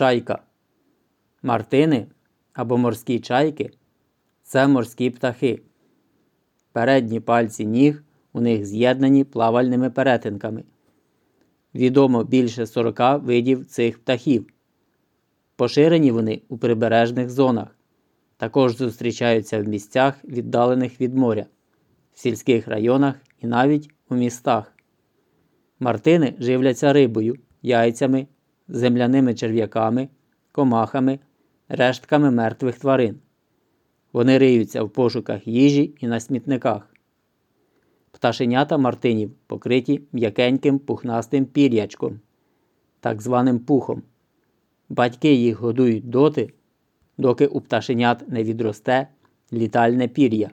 Чайка. Мартини або морські чайки це морські птахи. Передні пальці ніг у них з'єднані плавальними перетинками. Відомо більше 40 видів цих птахів. Поширені вони у прибережних зонах. Також зустрічаються в місцях, віддалених від моря, в сільських районах і навіть у містах. Мартини живляться рибою, яйцями, земляними черв'яками, комахами, рештками мертвих тварин. Вони риються в пошуках їжі і на смітниках. Пташенята мартинів покриті м'якеньким пухнастим пір'ячком, так званим пухом. Батьки їх годують доти, доки у пташенят не відросте літальне пір'я.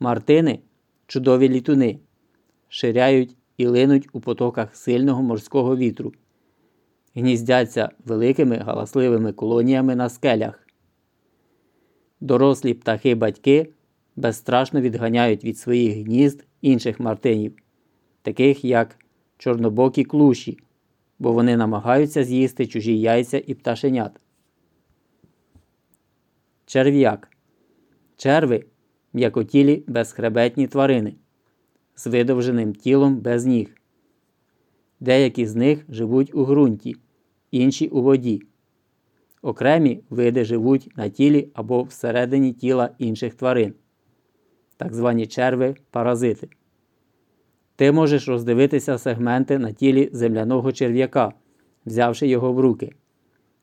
Мартини чудові літуни, ширяють і линуть у потоках сильного морського вітру, гніздяться великими галасливими колоніями на скелях. Дорослі птахи-батьки безстрашно відганяють від своїх гнізд інших мартинів, таких як чорнобокі клуші, бо вони намагаються з'їсти чужі яйця і пташенят. Черв'як. Черви м'якотілі безхребетні тварини з видовженим тілом без ніг. Деякі з них живуть у ґрунті, інші у воді. Окремі види живуть на тілі або всередині тіла інших тварин, так звані черви паразити. Ти можеш роздивитися сегменти на тілі земляного черв'яка, взявши його в руки.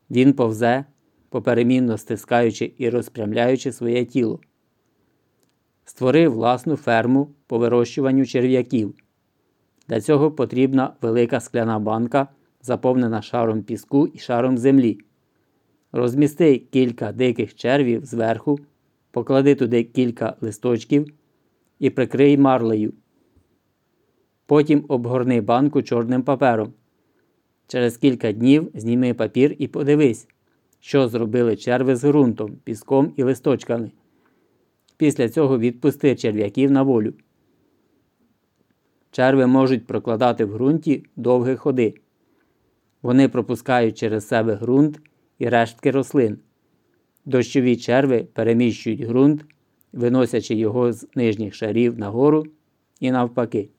Він повзе, поперемінно стискаючи і розпрямляючи своє тіло. Створи власну ферму по вирощуванню черв'яків. Для цього потрібна велика скляна банка, заповнена шаром піску і шаром землі. Розмісти кілька диких червів зверху, поклади туди кілька листочків і прикрий марлею. Потім обгорни банку чорним папером. Через кілька днів зніми папір і подивись, що зробили черви з ґрунтом, піском і листочками. Після цього відпусти черв'яків на волю. Черви можуть прокладати в ґрунті довгі ходи. Вони пропускають через себе ґрунт і рештки рослин. Дощові черви переміщують ґрунт, виносячи його з нижніх шарів нагору і навпаки.